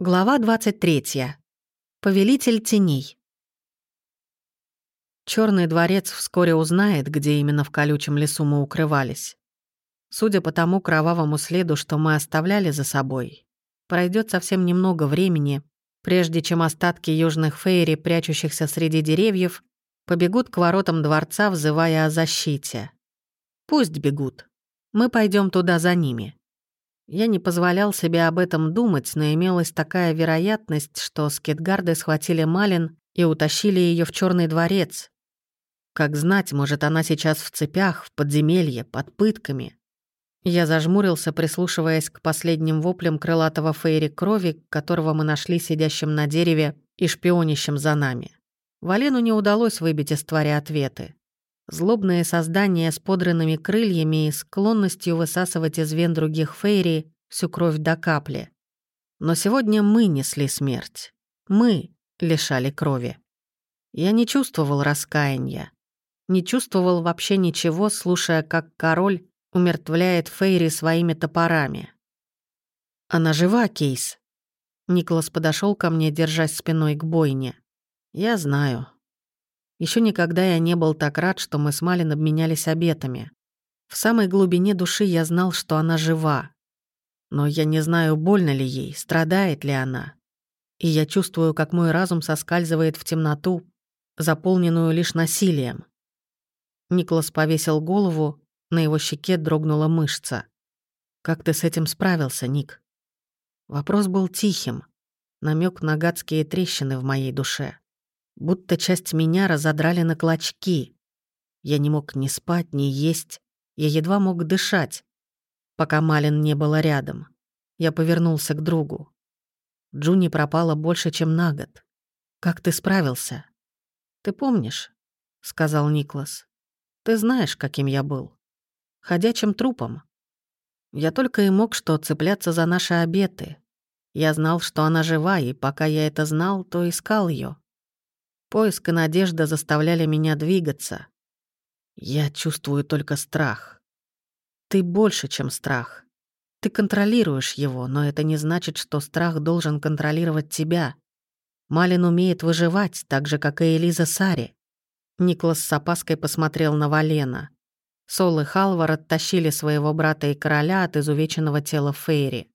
Глава 23. Повелитель теней. Черный дворец вскоре узнает, где именно в колючем лесу мы укрывались. Судя по тому кровавому следу, что мы оставляли за собой, пройдет совсем немного времени, прежде чем остатки южных фейри, прячущихся среди деревьев, побегут к воротам дворца, взывая о защите. Пусть бегут. Мы пойдем туда за ними. Я не позволял себе об этом думать, но имелась такая вероятность, что скетгарды схватили Малин и утащили ее в черный дворец. Как знать, может, она сейчас в цепях, в подземелье, под пытками. Я зажмурился, прислушиваясь к последним воплям крылатого фейри крови, которого мы нашли сидящим на дереве и шпионящим за нами. Валену не удалось выбить из твари ответы. Злобные создания с подранными крыльями и склонностью высасывать из вен других фейри всю кровь до капли. Но сегодня мы несли смерть. Мы лишали крови. Я не чувствовал раскаяния. Не чувствовал вообще ничего, слушая, как король умертвляет Фейри своими топорами. «Она жива, Кейс?» Николас подошел ко мне, держась спиной к бойне. «Я знаю», еще никогда я не был так рад, что мы с Малин обменялись обетами. В самой глубине души я знал, что она жива. Но я не знаю, больно ли ей, страдает ли она. И я чувствую, как мой разум соскальзывает в темноту, заполненную лишь насилием. Николас повесил голову, на его щеке дрогнула мышца. «Как ты с этим справился, Ник?» Вопрос был тихим, намек на гадские трещины в моей душе. Будто часть меня разодрали на клочки. Я не мог ни спать, ни есть. Я едва мог дышать, пока Малин не было рядом. Я повернулся к другу. Джуни пропала больше, чем на год. Как ты справился? Ты помнишь? сказал Никлас. Ты знаешь, каким я был. Ходячим трупом. Я только и мог что цепляться за наши обеты. Я знал, что она жива, и пока я это знал, то искал ее. Поиск и надежда заставляли меня двигаться. Я чувствую только страх. Ты больше, чем страх. Ты контролируешь его, но это не значит, что страх должен контролировать тебя. Малин умеет выживать, так же, как и Элиза Сари. Никлас с опаской посмотрел на Валена. Сол и Халвар оттащили своего брата и короля от изувеченного тела Фейри.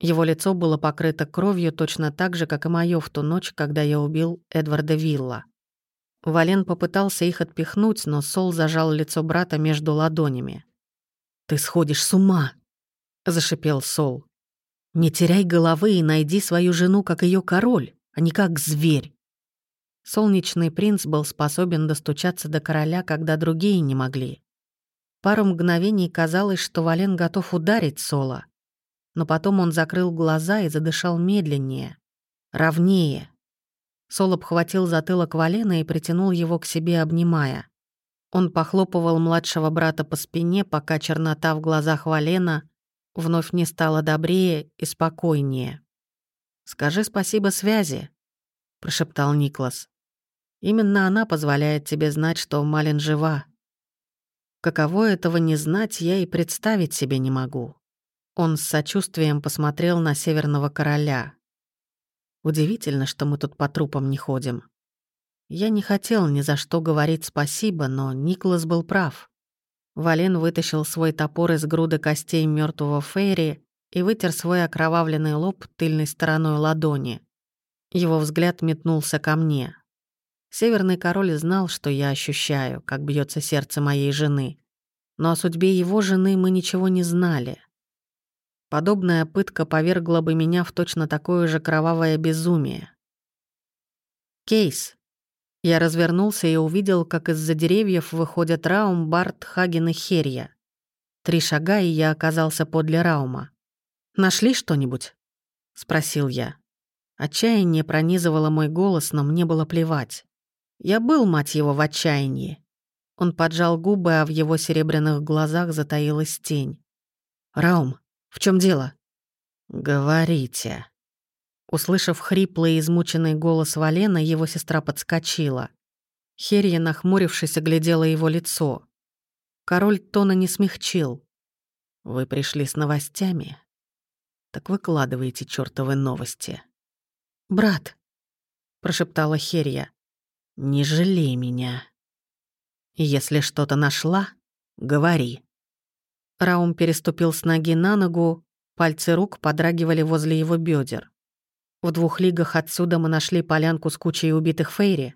Его лицо было покрыто кровью точно так же, как и моё в ту ночь, когда я убил Эдварда Вилла. Вален попытался их отпихнуть, но Сол зажал лицо брата между ладонями. «Ты сходишь с ума!» — зашипел Сол. «Не теряй головы и найди свою жену как ее король, а не как зверь». Солнечный принц был способен достучаться до короля, когда другие не могли. Пару мгновений казалось, что Вален готов ударить Сола, но потом он закрыл глаза и задышал медленнее, ровнее. Сол обхватил затылок Валена и притянул его к себе, обнимая. Он похлопывал младшего брата по спине, пока чернота в глазах Валена вновь не стала добрее и спокойнее. «Скажи спасибо связи», — прошептал Никлас. «Именно она позволяет тебе знать, что Малин жива. Каково этого не знать, я и представить себе не могу». Он с сочувствием посмотрел на Северного Короля. Удивительно, что мы тут по трупам не ходим. Я не хотел ни за что говорить спасибо, но Никлас был прав. Вален вытащил свой топор из груды костей мертвого Фейри и вытер свой окровавленный лоб тыльной стороной ладони. Его взгляд метнулся ко мне. Северный король знал, что я ощущаю, как бьется сердце моей жены. Но о судьбе его жены мы ничего не знали. Подобная пытка повергла бы меня в точно такое же кровавое безумие. Кейс. Я развернулся и увидел, как из-за деревьев выходят Раум, Барт, Хаген и Херья. Три шага, и я оказался подле Раума. «Нашли что-нибудь?» — спросил я. Отчаяние пронизывало мой голос, но мне было плевать. Я был, мать его, в отчаянии. Он поджал губы, а в его серебряных глазах затаилась тень. «Раум, в чем дело?» «Говорите». Услышав хриплый и измученный голос Валена, его сестра подскочила. Херия, нахмурившись, оглядела его лицо. Король тона не смягчил. «Вы пришли с новостями?» Так выкладывайте чёртовы новости. «Брат», — прошептала Херия, — «не жалей меня. Если что-то нашла, говори». Раум переступил с ноги на ногу, пальцы рук подрагивали возле его бедер. В двух лигах отсюда мы нашли полянку с кучей убитых Фейри.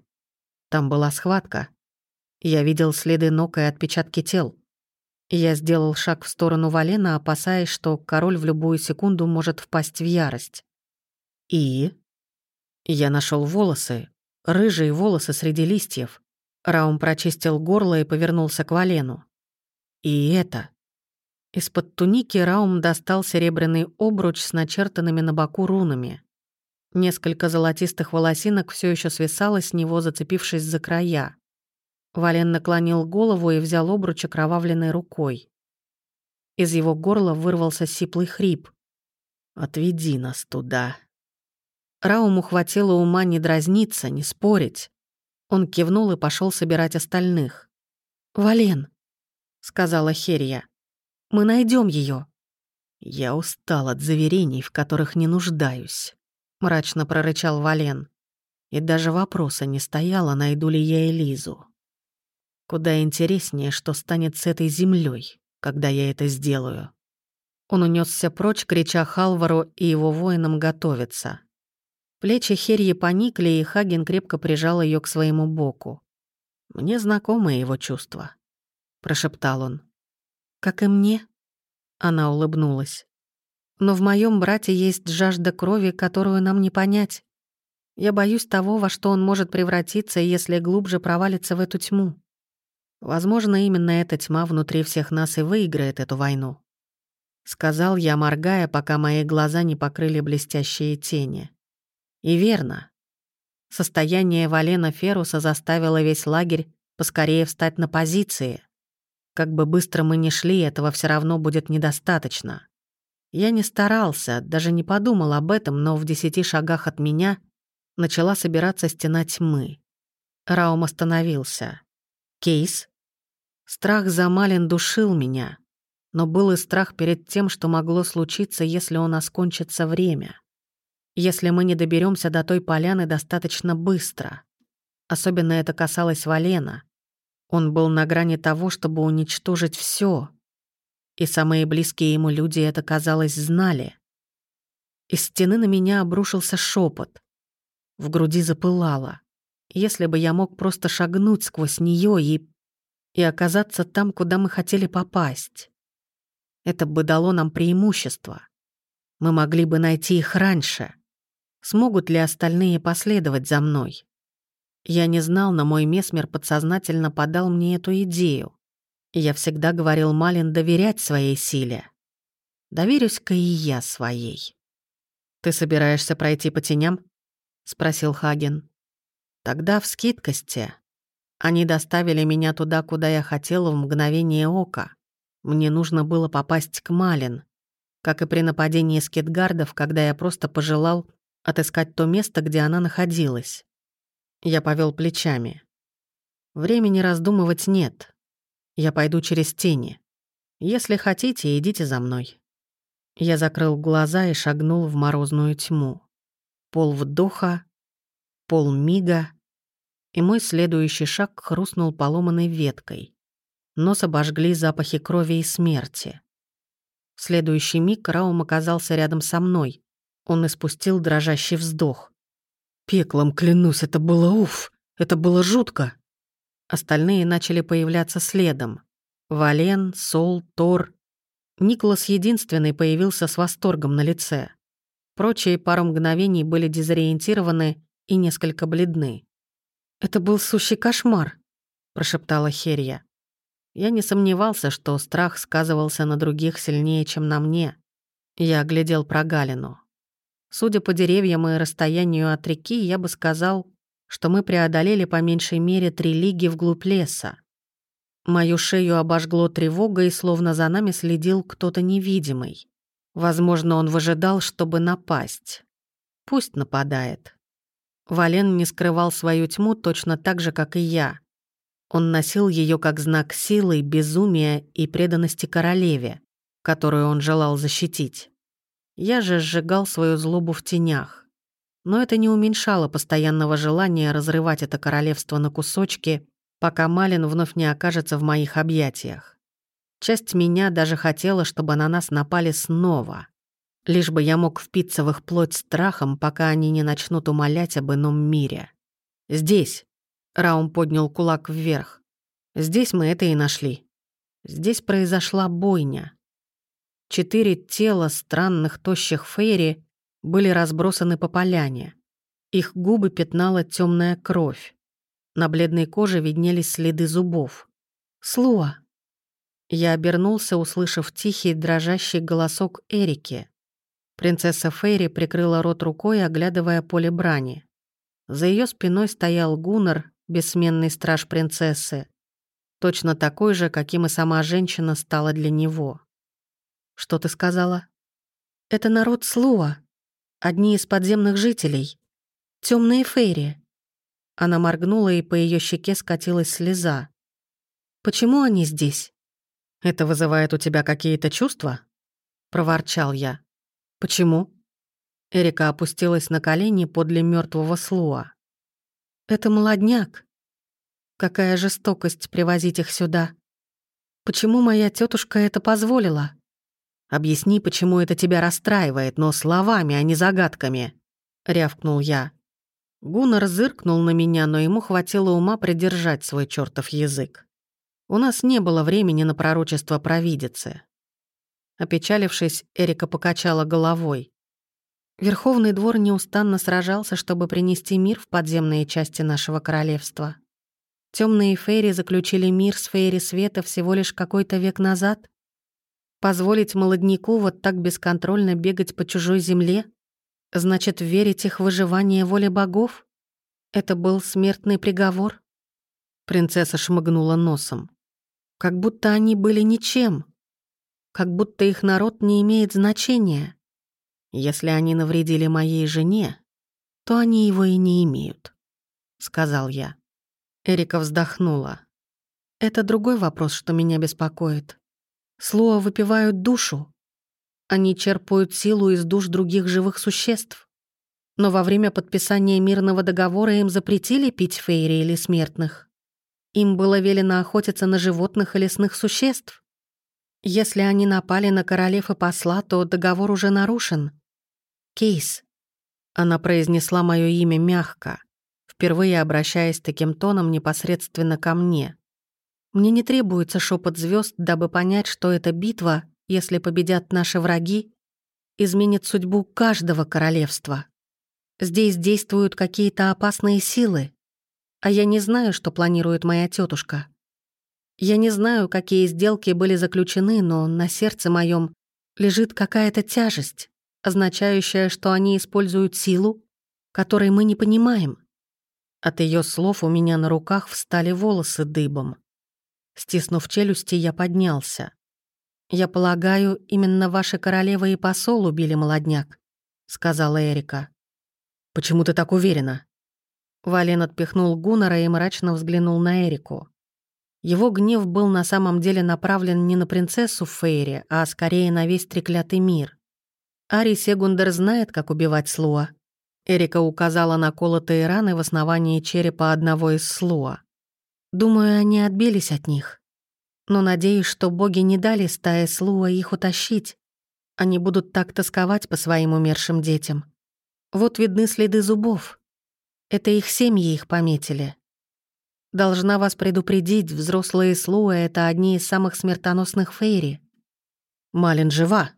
Там была схватка. Я видел следы ног и отпечатки тел. Я сделал шаг в сторону Валена, опасаясь, что король в любую секунду может впасть в ярость. И... Я нашел волосы, рыжие волосы среди листьев. Раум прочистил горло и повернулся к Валену. И это... Из-под туники Раум достал серебряный обруч с начертанными на боку рунами. Несколько золотистых волосинок все еще свисало с него, зацепившись за края. Вален наклонил голову и взял обруч окровавленной рукой. Из его горла вырвался сиплый хрип. «Отведи нас туда». Рауму хватило ума не дразниться, не спорить. Он кивнул и пошел собирать остальных. «Вален», — сказала Херия, — «мы найдем ее. «Я устал от заверений, в которых не нуждаюсь». — мрачно прорычал Вален. И даже вопроса не стояло, найду ли я Элизу. Куда интереснее, что станет с этой землей, когда я это сделаю. Он унесся прочь, крича Халвару и его воинам готовиться. Плечи Херьи поникли, и Хаген крепко прижал ее к своему боку. «Мне знакомы его чувства», — прошептал он. «Как и мне?» Она улыбнулась. Но в моем брате есть жажда крови, которую нам не понять. Я боюсь того, во что он может превратиться, если глубже провалится в эту тьму. Возможно, именно эта тьма внутри всех нас и выиграет эту войну. Сказал я, моргая, пока мои глаза не покрыли блестящие тени. И верно. Состояние Валена Феруса заставило весь лагерь поскорее встать на позиции. Как бы быстро мы ни шли, этого все равно будет недостаточно. Я не старался, даже не подумал об этом, но в десяти шагах от меня начала собираться стена тьмы. Раум остановился. Кейс? Страх за Малин душил меня, но был и страх перед тем, что могло случиться, если у нас кончится время. Если мы не доберемся до той поляны достаточно быстро. Особенно это касалось Валена. Он был на грани того, чтобы уничтожить все, и самые близкие ему люди это, казалось, знали. Из стены на меня обрушился шепот. В груди запылало. Если бы я мог просто шагнуть сквозь нее и... и оказаться там, куда мы хотели попасть. Это бы дало нам преимущество. Мы могли бы найти их раньше. Смогут ли остальные последовать за мной? Я не знал, но мой месмер подсознательно подал мне эту идею. Я всегда говорил Малин доверять своей силе. Доверюсь-ка и я своей. «Ты собираешься пройти по теням?» — спросил Хаген. «Тогда в скидкости. Они доставили меня туда, куда я хотел в мгновение ока. Мне нужно было попасть к Малин, как и при нападении скитгардов, когда я просто пожелал отыскать то место, где она находилась. Я повел плечами. Времени раздумывать нет. Я пойду через тени. Если хотите, идите за мной». Я закрыл глаза и шагнул в морозную тьму. Пол вдоха, пол мига, и мой следующий шаг хрустнул поломанной веткой. Нос обожгли запахи крови и смерти. В следующий миг Раум оказался рядом со мной. Он испустил дрожащий вздох. «Пеклом клянусь, это было уф! Это было жутко!» Остальные начали появляться следом. Вален, Сол, Тор. Николас единственный появился с восторгом на лице. Прочие пару мгновений были дезориентированы и несколько бледны. «Это был сущий кошмар», — прошептала Херья. Я не сомневался, что страх сказывался на других сильнее, чем на мне. Я оглядел прогалину. Судя по деревьям и расстоянию от реки, я бы сказал, что мы преодолели по меньшей мере три лиги вглубь леса. Мою шею обожгло тревогой, словно за нами следил кто-то невидимый. Возможно, он выжидал, чтобы напасть. Пусть нападает. Вален не скрывал свою тьму точно так же, как и я. Он носил ее как знак силы, безумия и преданности королеве, которую он желал защитить. Я же сжигал свою злобу в тенях. Но это не уменьшало постоянного желания разрывать это королевство на кусочки, пока Малин вновь не окажется в моих объятиях. Часть меня даже хотела, чтобы на нас напали снова. Лишь бы я мог впиться в их плоть страхом, пока они не начнут умолять об ином мире. «Здесь», — Раум поднял кулак вверх, — «здесь мы это и нашли. Здесь произошла бойня». Четыре тела странных тощих фейри были разбросаны по поляне. Их губы пятнала темная кровь. На бледной коже виднелись следы зубов. «Слуа!» Я обернулся, услышав тихий, дрожащий голосок Эрики. Принцесса Фейри прикрыла рот рукой, оглядывая поле брани. За ее спиной стоял Гуннар, бессменный страж принцессы, точно такой же, каким и сама женщина стала для него. «Что ты сказала?» «Это народ Слуа, одни из подземных жителей. Темные фейри». Она моргнула, и по ее щеке скатилась слеза. «Почему они здесь?» «Это вызывает у тебя какие-то чувства?» — проворчал я. «Почему?» Эрика опустилась на колени подле мертвого Слуа. «Это молодняк. Какая жестокость привозить их сюда. Почему моя тетушка это позволила?» Объясни, почему это тебя расстраивает, но словами, а не загадками», — рявкнул я. Гуннар зыркнул на меня, но ему хватило ума придержать свой чертов язык. У нас не было времени на пророчество провидицы. Опечалившись, Эрика покачала головой. Верховный двор неустанно сражался, чтобы принести мир в подземные части нашего королевства. Темные фейри заключили мир с фейри света всего лишь какой-то век назад, Позволить молодняку вот так бесконтрольно бегать по чужой земле? Значит, верить их выживание воле богов? Это был смертный приговор? Принцесса шмыгнула носом. Как будто они были ничем. Как будто их народ не имеет значения. Если они навредили моей жене, то они его и не имеют, — сказал я. Эрика вздохнула. Это другой вопрос, что меня беспокоит. Слоа выпивают душу. Они черпают силу из душ других живых существ. Но во время подписания мирного договора им запретили пить фейри или смертных. Им было велено охотиться на животных и лесных существ. Если они напали на королев и посла, то договор уже нарушен. Кейс. Она произнесла мое имя мягко, впервые обращаясь таким тоном непосредственно ко мне. Мне не требуется шепот звезд, дабы понять, что эта битва, если победят наши враги, изменит судьбу каждого королевства. Здесь действуют какие-то опасные силы, а я не знаю, что планирует моя тетушка. Я не знаю, какие сделки были заключены, но на сердце моем лежит какая-то тяжесть, означающая, что они используют силу, которой мы не понимаем. От ее слов у меня на руках встали волосы дыбом. Стиснув челюсти, я поднялся. «Я полагаю, именно ваша королева и посол убили молодняк», — сказала Эрика. «Почему ты так уверена?» Вален отпихнул Гуннера и мрачно взглянул на Эрику. Его гнев был на самом деле направлен не на принцессу Фейри, а скорее на весь треклятый мир. Ари Сегундер знает, как убивать Слуа. Эрика указала на колотые раны в основании черепа одного из Слуа. Думаю, они отбились от них. Но надеюсь, что боги не дали стае Слуа их утащить. Они будут так тосковать по своим умершим детям. Вот видны следы зубов. Это их семьи их пометили. Должна вас предупредить, взрослые Слуа — это одни из самых смертоносных фейри. Малин жива.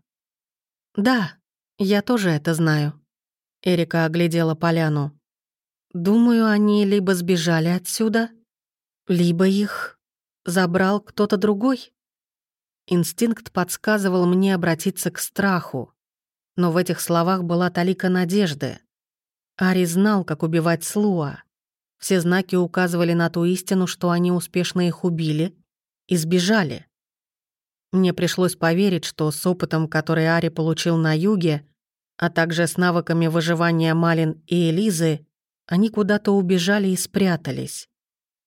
Да, я тоже это знаю. Эрика оглядела поляну. Думаю, они либо сбежали отсюда, либо их забрал кто-то другой. Инстинкт подсказывал мне обратиться к страху, но в этих словах была талика надежды. Ари знал, как убивать Слуа. Все знаки указывали на ту истину, что они успешно их убили и сбежали. Мне пришлось поверить, что с опытом, который Ари получил на юге, а также с навыками выживания Малин и Элизы, они куда-то убежали и спрятались.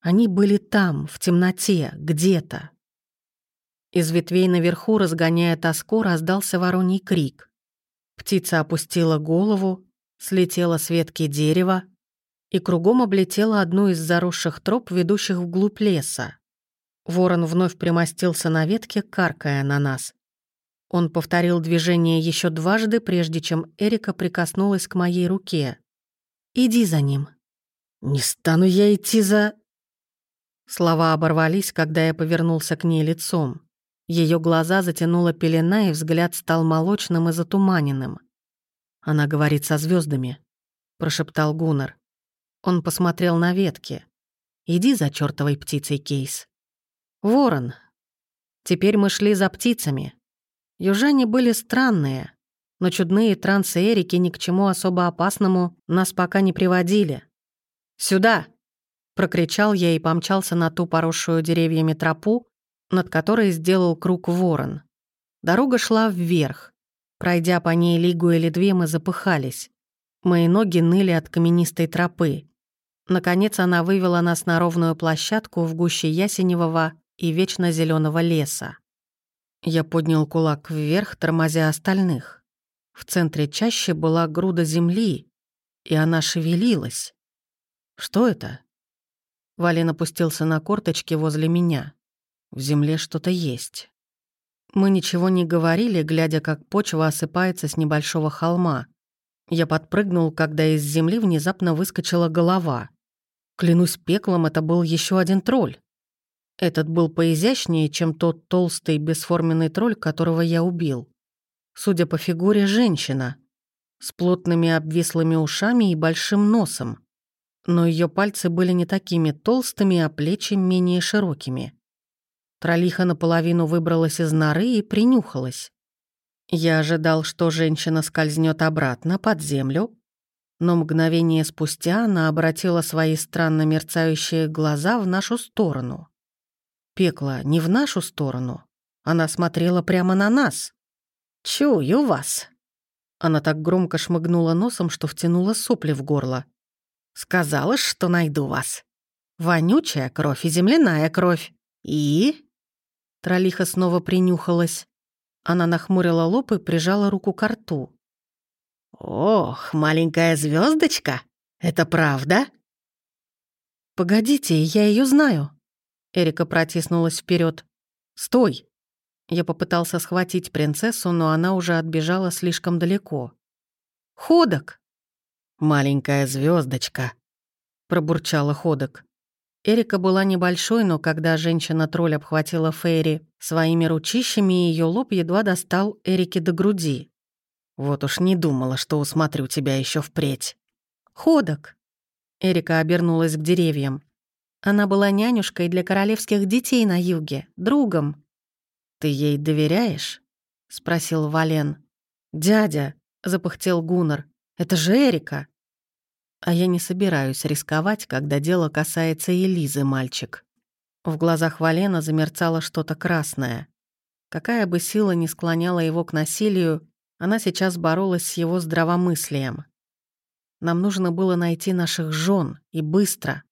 Они были там, в темноте, где-то. Из ветвей наверху, разгоняя тоску, раздался вороний крик. Птица опустила голову, слетела с ветки дерева и кругом облетела одну из заросших троп, ведущих вглубь леса. Ворон вновь примостился на ветке, каркая на нас. Он повторил движение еще дважды, прежде чем Эрика прикоснулась к моей руке. «Иди за ним». «Не стану я идти за...» Слова оборвались, когда я повернулся к ней лицом. Ее глаза затянула пелена, и взгляд стал молочным и затуманенным. «Она говорит со звездами, прошептал Гуннар. Он посмотрел на ветки. «Иди за чертовой птицей, Кейс». «Ворон». Теперь мы шли за птицами. Южане были странные, но чудные трансы Эрики ни к чему особо опасному нас пока не приводили. «Сюда!» Прокричал я и помчался на ту поросшую деревьями тропу, над которой сделал круг ворон. Дорога шла вверх. Пройдя по ней лигу или две, мы запыхались. Мои ноги ныли от каменистой тропы. Наконец она вывела нас на ровную площадку в гуще ясеневого и вечно зеленого леса. Я поднял кулак вверх, тормозя остальных. В центре чаще была груда земли, и она шевелилась. Что это? Вален опустился на корточки возле меня. В земле что-то есть. Мы ничего не говорили, глядя, как почва осыпается с небольшого холма. Я подпрыгнул, когда из земли внезапно выскочила голова. Клянусь пеклом, это был еще один тролль. Этот был поизящнее, чем тот толстый бесформенный тролль, которого я убил. Судя по фигуре, женщина. С плотными обвислыми ушами и большим носом но ее пальцы были не такими толстыми, а плечи менее широкими. Тролиха наполовину выбралась из норы и принюхалась. Я ожидал, что женщина скользнет обратно под землю, но мгновение спустя она обратила свои странно мерцающие глаза в нашу сторону. Пекло не в нашу сторону. Она смотрела прямо на нас. «Чую вас!» Она так громко шмыгнула носом, что втянула сопли в горло. Сказала, что найду вас. Вонючая кровь и земляная кровь. И...» Тролиха снова принюхалась. Она нахмурила лоб и прижала руку к рту. «Ох, маленькая звездочка, это правда?» «Погодите, я ее знаю». Эрика протиснулась вперед. «Стой!» Я попытался схватить принцессу, но она уже отбежала слишком далеко. «Ходок!» «Маленькая звездочка, пробурчала Ходок. Эрика была небольшой, но когда женщина-тролль обхватила Фейри своими ручищами, ее лоб едва достал Эрике до груди. «Вот уж не думала, что усмотрю тебя еще впредь». «Ходок!» Эрика обернулась к деревьям. Она была нянюшкой для королевских детей на юге, другом. «Ты ей доверяешь?» — спросил Вален. «Дядя», — запыхтел Гуннар, — «это же Эрика». А я не собираюсь рисковать, когда дело касается Элизы, мальчик. В глазах Валена замерцало что-то красное. Какая бы сила ни склоняла его к насилию, она сейчас боролась с его здравомыслием. Нам нужно было найти наших жен и быстро,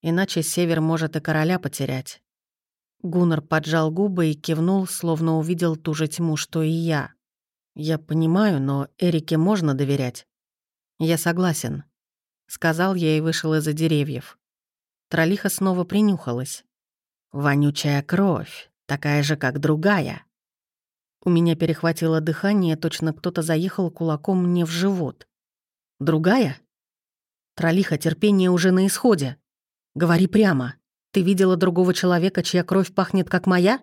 иначе Север может и короля потерять. Гуннар поджал губы и кивнул, словно увидел ту же тьму, что и я. Я понимаю, но Эрике можно доверять. Я согласен сказал я и вышел из-за деревьев. Тролиха снова принюхалась. «Вонючая кровь, такая же, как другая». У меня перехватило дыхание, точно кто-то заехал кулаком мне в живот. «Другая?» «Тролиха, терпение уже на исходе. Говори прямо. Ты видела другого человека, чья кровь пахнет, как моя?»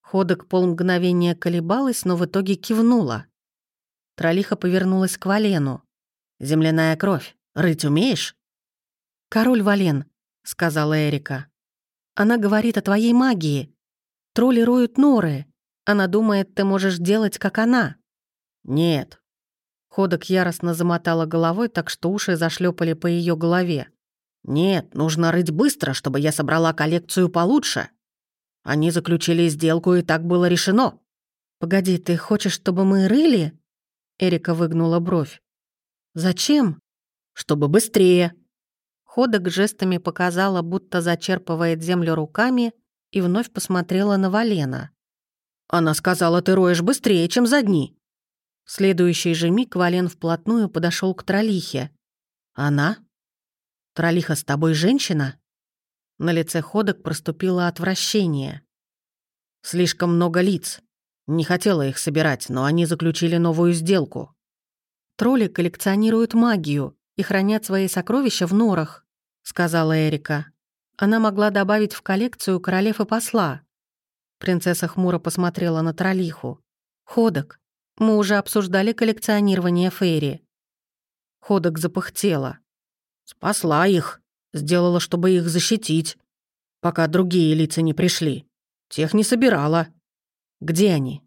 Ходок полмгновения колебалась, но в итоге кивнула. Тролиха повернулась к Валену. «Земляная кровь. Рыть умеешь?» «Король Вален», — сказала Эрика. «Она говорит о твоей магии. Тролли роют норы. Она думает, ты можешь делать, как она». «Нет». Ходок яростно замотала головой, так что уши зашлепали по ее голове. «Нет, нужно рыть быстро, чтобы я собрала коллекцию получше. Они заключили сделку, и так было решено». «Погоди, ты хочешь, чтобы мы рыли?» Эрика выгнула бровь. «Зачем?» Чтобы быстрее». Ходок жестами показала, будто зачерпывает землю руками, и вновь посмотрела на Валена. «Она сказала, ты роешь быстрее, чем за дни». В следующий же миг Вален вплотную подошел к Тролихе. «Она? Тролиха с тобой женщина?» На лице ходок проступило отвращение. «Слишком много лиц. Не хотела их собирать, но они заключили новую сделку». «Тролли коллекционируют магию и хранят свои сокровища в норах», — сказала Эрика. Она могла добавить в коллекцию королев и посла. Принцесса хмуро посмотрела на Тролиху. «Ходок, мы уже обсуждали коллекционирование Фейри». Ходок запыхтела. «Спасла их. Сделала, чтобы их защитить. Пока другие лица не пришли. Тех не собирала. Где они?»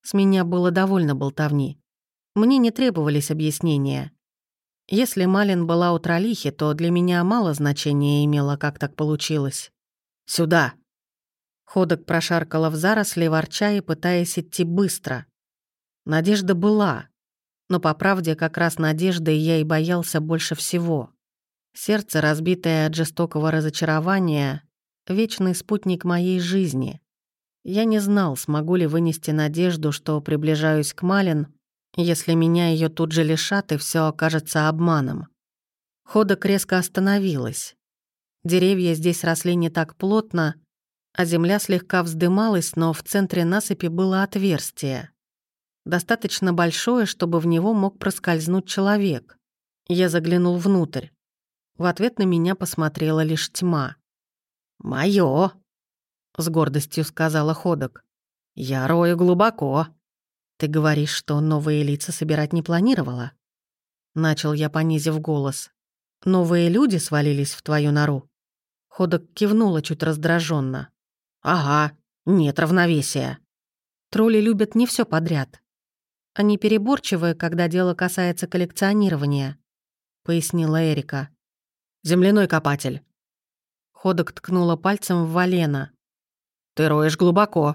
С меня было довольно болтовни. Мне не требовались объяснения. Если Малин была у Тролихи, то для меня мало значения имело, как так получилось. «Сюда!» Ходок прошаркала в заросли, ворча и пытаясь идти быстро. Надежда была, но, по правде, как раз надеждой я и боялся больше всего. Сердце, разбитое от жестокого разочарования, вечный спутник моей жизни. Я не знал, смогу ли вынести надежду, что приближаюсь к Малин, если меня ее тут же лишат, и все окажется обманом. Ходок резко остановилась. Деревья здесь росли не так плотно, а земля слегка вздымалась, но в центре насыпи было отверстие. Достаточно большое, чтобы в него мог проскользнуть человек. Я заглянул внутрь. В ответ на меня посмотрела лишь тьма. «Моё!» — с гордостью сказала Ходок. «Я рою глубоко. «Ты говоришь, что новые лица собирать не планировала?» Начал я, понизив голос. «Новые люди свалились в твою нору?» Ходок кивнула чуть раздраженно. «Ага, нет равновесия». Тролли любят не все подряд. Они переборчивы, когда дело касается коллекционирования», — пояснила Эрика. «Земляной копатель». Ходок ткнула пальцем в Валена. «Ты роешь глубоко».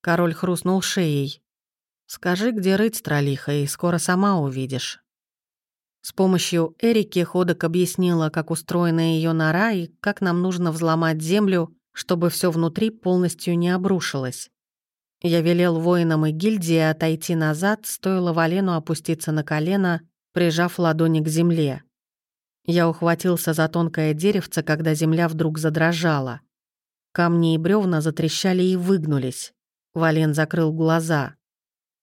Король хрустнул шеей. Скажи, где рыть троллиха, и скоро сама увидишь». С помощью Эрики Ходок объяснила, как устроена ее нора и как нам нужно взломать землю, чтобы все внутри полностью не обрушилось. Я велел воинам и гильдии отойти назад, стоило Валену опуститься на колено, прижав ладони к земле. Я ухватился за тонкое деревце, когда земля вдруг задрожала. Камни и бревна затрещали и выгнулись. Вален закрыл глаза.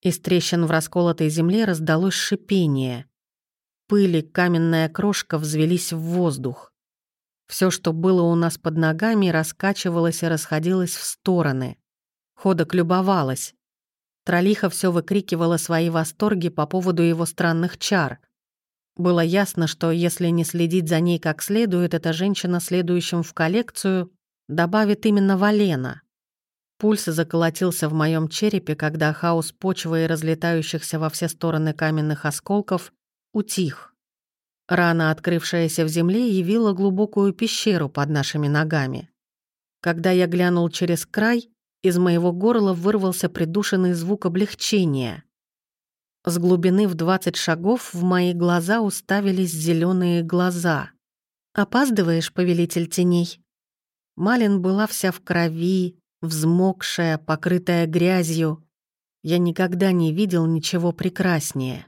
Из трещин в расколотой земле раздалось шипение. Пыль и каменная крошка взвелись в воздух. Все, что было у нас под ногами, раскачивалось и расходилось в стороны. Ходок любовалась. Тролиха все выкрикивала свои восторги по поводу его странных чар. Было ясно, что если не следить за ней как следует, эта женщина, следующим в коллекцию, добавит именно Валена. Пульс заколотился в моем черепе, когда хаос почвы и разлетающихся во все стороны каменных осколков утих. Рана, открывшаяся в земле, явила глубокую пещеру под нашими ногами. Когда я глянул через край, из моего горла вырвался придушенный звук облегчения. С глубины в 20 шагов в мои глаза уставились зеленые глаза. «Опаздываешь, повелитель теней?» Малин была вся в крови, взмокшая, покрытая грязью. Я никогда не видел ничего прекраснее.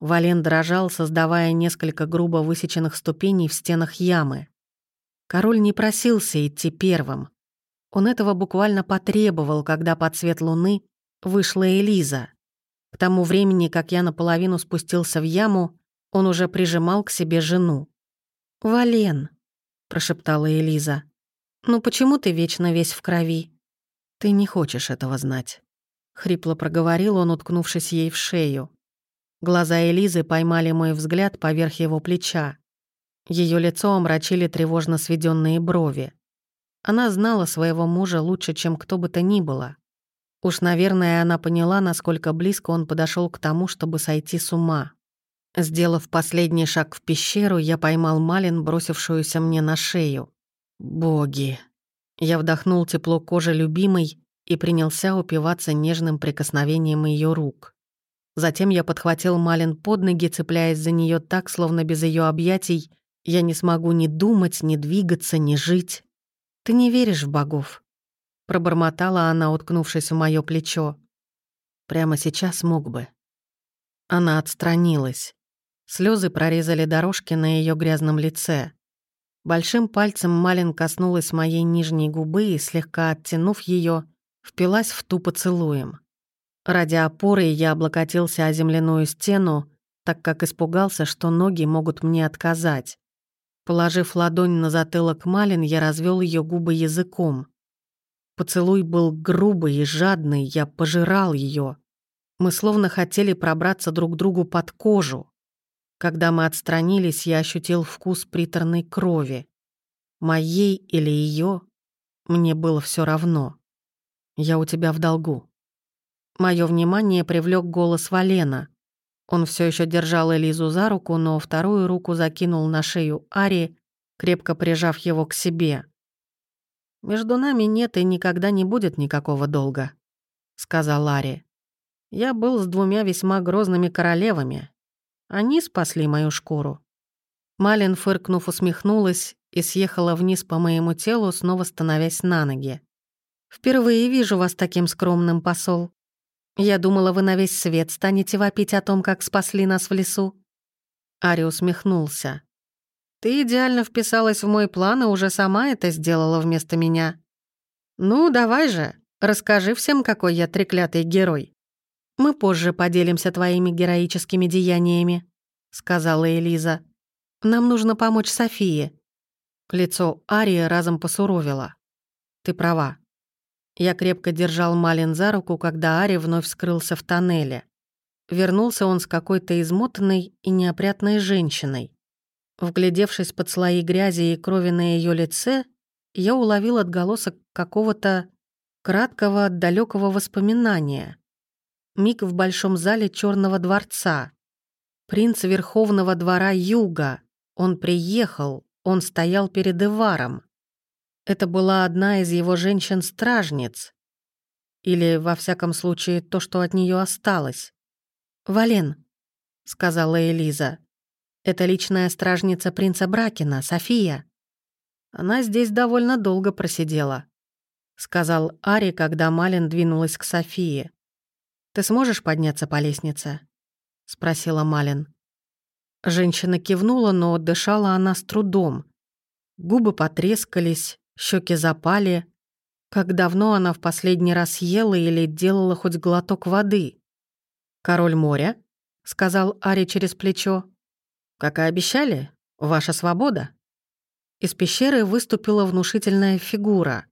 Вален дрожал, создавая несколько грубо высеченных ступеней в стенах ямы. Король не просился идти первым. Он этого буквально потребовал, когда под свет луны вышла Элиза. К тому времени, как я наполовину спустился в яму, он уже прижимал к себе жену. «Вален», — прошептала Элиза, «Ну почему ты вечно весь в крови?» «Ты не хочешь этого знать», — хрипло проговорил он, уткнувшись ей в шею. Глаза Элизы поймали мой взгляд поверх его плеча. Ее лицо омрачили тревожно сведенные брови. Она знала своего мужа лучше, чем кто бы то ни было. Уж, наверное, она поняла, насколько близко он подошел к тому, чтобы сойти с ума. Сделав последний шаг в пещеру, я поймал Малин, бросившуюся мне на шею. Боги. Я вдохнул тепло кожи любимой и принялся упиваться нежным прикосновением ее рук. Затем я подхватил Малин под ноги, цепляясь за нее так, словно без ее объятий я не смогу ни думать, ни двигаться, ни жить. «Ты не веришь в богов?» Пробормотала она, уткнувшись в мое плечо. Прямо сейчас мог бы. Она отстранилась. Слезы прорезали дорожки на ее грязном лице. Большим пальцем Малин коснулась моей нижней губы и, слегка оттянув ее, впилась в ту поцелуем. Ради опоры я облокотился о земляную стену, так как испугался, что ноги могут мне отказать. Положив ладонь на затылок Малин, я развел ее губы языком. Поцелуй был грубый и жадный, я пожирал ее. Мы словно хотели пробраться друг другу под кожу. Когда мы отстранились, я ощутил вкус приторной крови. Моей или ее, мне было все равно. Я у тебя в долгу. Мое внимание привлек голос Валена. Он все еще держал Элизу за руку, но вторую руку закинул на шею Ари, крепко прижав его к себе. «Между нами нет и никогда не будет никакого долга», — сказал Ари. «Я был с двумя весьма грозными королевами. Они спасли мою шкуру». Малин, фыркнув, усмехнулась и съехала вниз по моему телу, снова становясь на ноги. «Впервые вижу вас таким скромным, посол. Я думала, вы на весь свет станете вопить о том, как спасли нас в лесу». Ари усмехнулся. Ты идеально вписалась в мой план и уже сама это сделала вместо меня. Ну, давай же, расскажи всем, какой я треклятый герой. Мы позже поделимся твоими героическими деяниями, сказала Элиза. Нам нужно помочь Софии. Лицо Арии разом посуровило. Ты права. Я крепко держал Малин за руку, когда Ари вновь скрылся в тоннеле. Вернулся он с какой-то измотанной и неопрятной женщиной. Вглядевшись под слои грязи и крови на ее лице, я уловил отголосок какого-то краткого, далекого воспоминания. Миг в большом зале Черного дворца. Принц Верховного двора Юга. Он приехал, он стоял перед Иваром. Это была одна из его женщин-стражниц. Или, во всяком случае, то, что от нее осталось. «Вален», — сказала Элиза, это личная стражница принца Бракина, София. Она здесь довольно долго просидела», — сказал Ари, когда Малин двинулась к Софии. «Ты сможешь подняться по лестнице?» — спросила Малин. Женщина кивнула, но дышала она с трудом. Губы потрескались, щеки запали. Как давно она в последний раз ела или делала хоть глоток воды? «Король моря?» — сказал Ари через плечо. Как и обещали, ваша свобода». Из пещеры выступила внушительная фигура.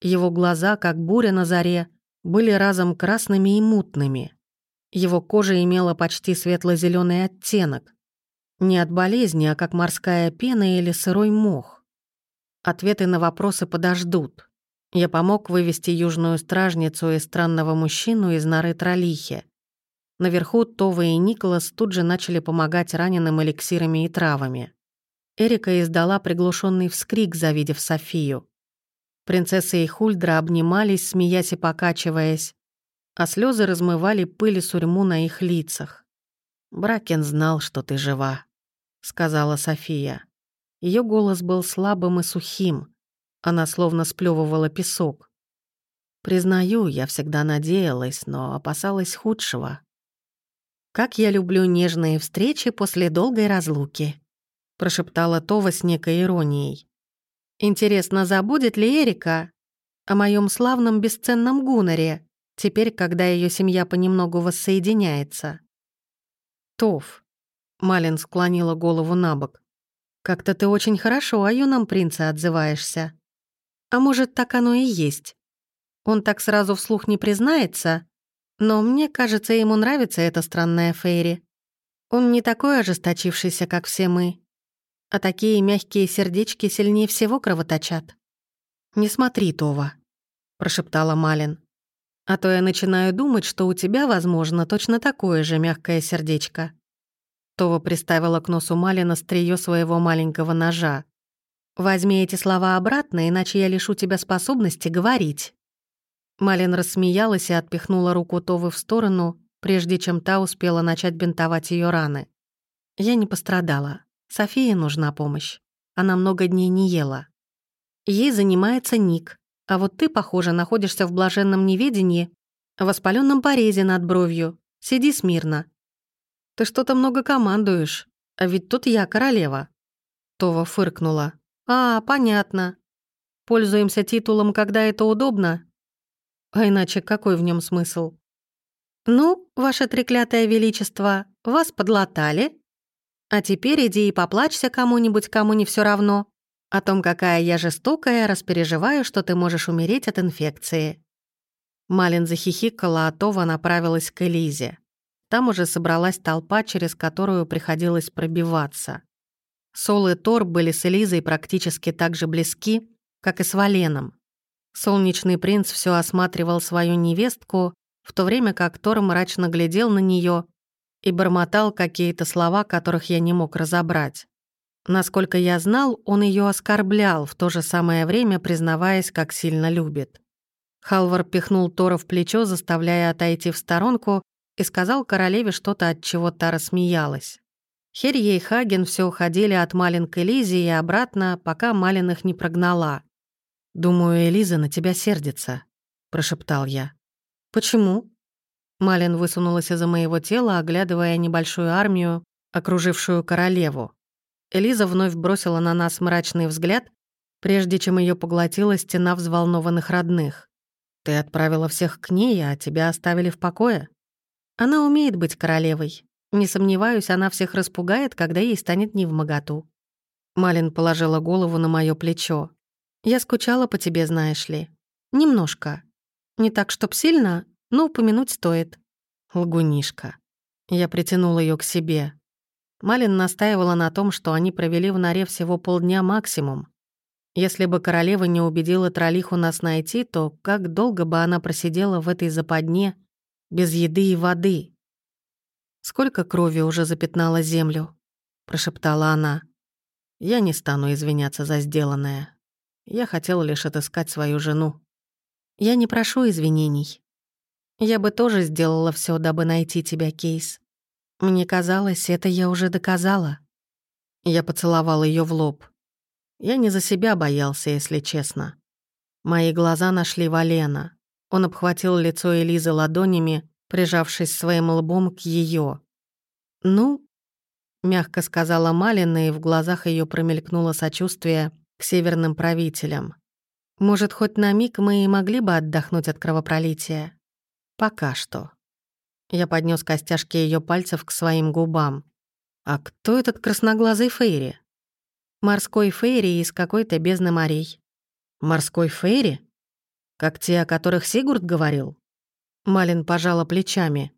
Его глаза, как буря на заре, были разом красными и мутными. Его кожа имела почти светло зеленый оттенок. Не от болезни, а как морская пена или сырой мох. Ответы на вопросы подождут. Я помог вывести южную стражницу и странного мужчину из норы Тролихи. Наверху Това и Николас тут же начали помогать раненым эликсирами и травами. Эрика издала приглушенный вскрик, завидев Софию. Принцесса и Хульдра обнимались, смеясь и покачиваясь, а слезы размывали пыль и сурьму на их лицах. «Бракен знал, что ты жива», — сказала София. Ее голос был слабым и сухим. Она словно сплевывала песок. «Признаю, я всегда надеялась, но опасалась худшего. «Как я люблю нежные встречи после долгой разлуки», прошептала Това с некой иронией. «Интересно, забудет ли Эрика о моем славном бесценном Гунаре, теперь, когда ее семья понемногу воссоединяется?» «Тов», — Малин склонила голову на бок, «как-то ты очень хорошо о юном принце отзываешься. А может, так оно и есть? Он так сразу вслух не признается, но мне кажется, ему нравится эта странная Фейри. Он не такой ожесточившийся, как все мы. А такие мягкие сердечки сильнее всего кровоточат. «Не смотри, Това», — прошептала Малин. «А то я начинаю думать, что у тебя, возможно, точно такое же мягкое сердечко». Това приставила к носу Малина стриё своего маленького ножа. «Возьми эти слова обратно, иначе я лишу тебя способности говорить». Малин рассмеялась и отпихнула руку Товы в сторону, прежде чем та успела начать бинтовать ее раны. Я не пострадала. Софии нужна помощь. Она много дней не ела. Ей занимается Ник, а вот ты, похоже, находишься в блаженном неведении В воспаленном порезе над бровью. Сиди смирно. Ты что-то много командуешь. А ведь тут я королева. Това фыркнула. А, понятно. Пользуемся титулом, когда это удобно? А иначе какой в нем смысл? Ну, ваше треклятое величество, вас подлатали. А теперь иди и поплачься кому-нибудь, кому не все равно. О том, какая я жестокая, распереживаю, что ты можешь умереть от инфекции. Малин захихикала, а Това направилась к Элизе. Там уже собралась толпа, через которую приходилось пробиваться. Сол и Тор были с Элизой практически так же близки, как и с Валеном. Солнечный принц все осматривал свою невестку, в то время как Тор мрачно глядел на нее и бормотал какие-то слова, которых я не мог разобрать. Насколько я знал, он ее оскорблял, в то же самое время признаваясь, как сильно любит. Халвар пихнул Тора в плечо, заставляя отойти в сторонку, и сказал королеве что-то, от чего та рассмеялась. Херье и Хаген все уходили от Малин к и обратно, пока Малин их не прогнала. «Думаю, Элиза на тебя сердится», — прошептал я. «Почему?» Малин высунулась из-за моего тела, оглядывая небольшую армию, окружившую королеву. Элиза вновь бросила на нас мрачный взгляд, прежде чем ее поглотила стена взволнованных родных. «Ты отправила всех к ней, а тебя оставили в покое?» «Она умеет быть королевой. Не сомневаюсь, она всех распугает, когда ей станет невмоготу». Малин положила голову на мое плечо. «Я скучала по тебе, знаешь ли. Немножко. Не так, чтоб сильно, но упомянуть стоит». Лгунишка. Я притянул ее к себе. Малин настаивала на том, что они провели в норе всего полдня максимум. Если бы королева не убедила Тролиху нас найти, то как долго бы она просидела в этой западне, без еды и воды? «Сколько крови уже запятнала землю?» — прошептала она. «Я не стану извиняться за сделанное. Я хотела лишь отыскать свою жену. Я не прошу извинений. Я бы тоже сделала все, дабы найти тебя, Кейс. Мне казалось, это я уже доказала. Я поцеловал ее в лоб. Я не за себя боялся, если честно. Мои глаза нашли Валена. Он обхватил лицо Элизы ладонями, прижавшись своим лбом к ее. «Ну?» — мягко сказала Малина, и в глазах ее промелькнуло сочувствие к северным правителям. «Может, хоть на миг мы и могли бы отдохнуть от кровопролития? Пока что». Я поднес костяшки ее пальцев к своим губам. «А кто этот красноглазый Фейри?» «Морской Фейри из какой-то бездны морей». «Морской Фейри? Как те, о которых Сигурд говорил?» Малин пожала плечами.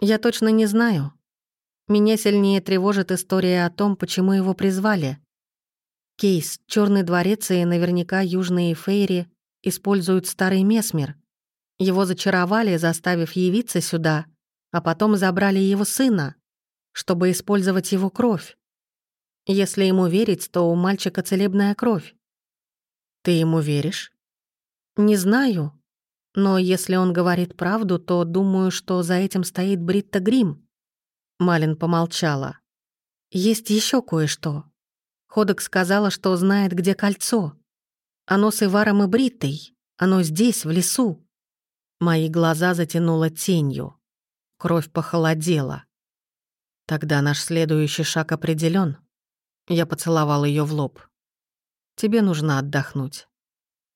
«Я точно не знаю. Меня сильнее тревожит история о том, почему его призвали. Кейс, Черный дворец и наверняка южные Фейри используют старый Месмер — его зачаровали, заставив явиться сюда, а потом забрали его сына, чтобы использовать его кровь. Если ему верить, то у мальчика целебная кровь. Ты ему веришь? Не знаю. Но если он говорит правду, то думаю, что за этим стоит Бритта Грим. Малин помолчала. Есть еще кое-что. Ходок сказала, что знает, где кольцо. Оно с Иваром и Бриттой. Оно здесь, в лесу. Мои глаза затянуло тенью. Кровь похолодела. Тогда наш следующий шаг определен. Я поцеловал ее в лоб. Тебе нужно отдохнуть.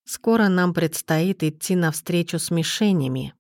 Скоро нам предстоит идти навстречу с мишенями.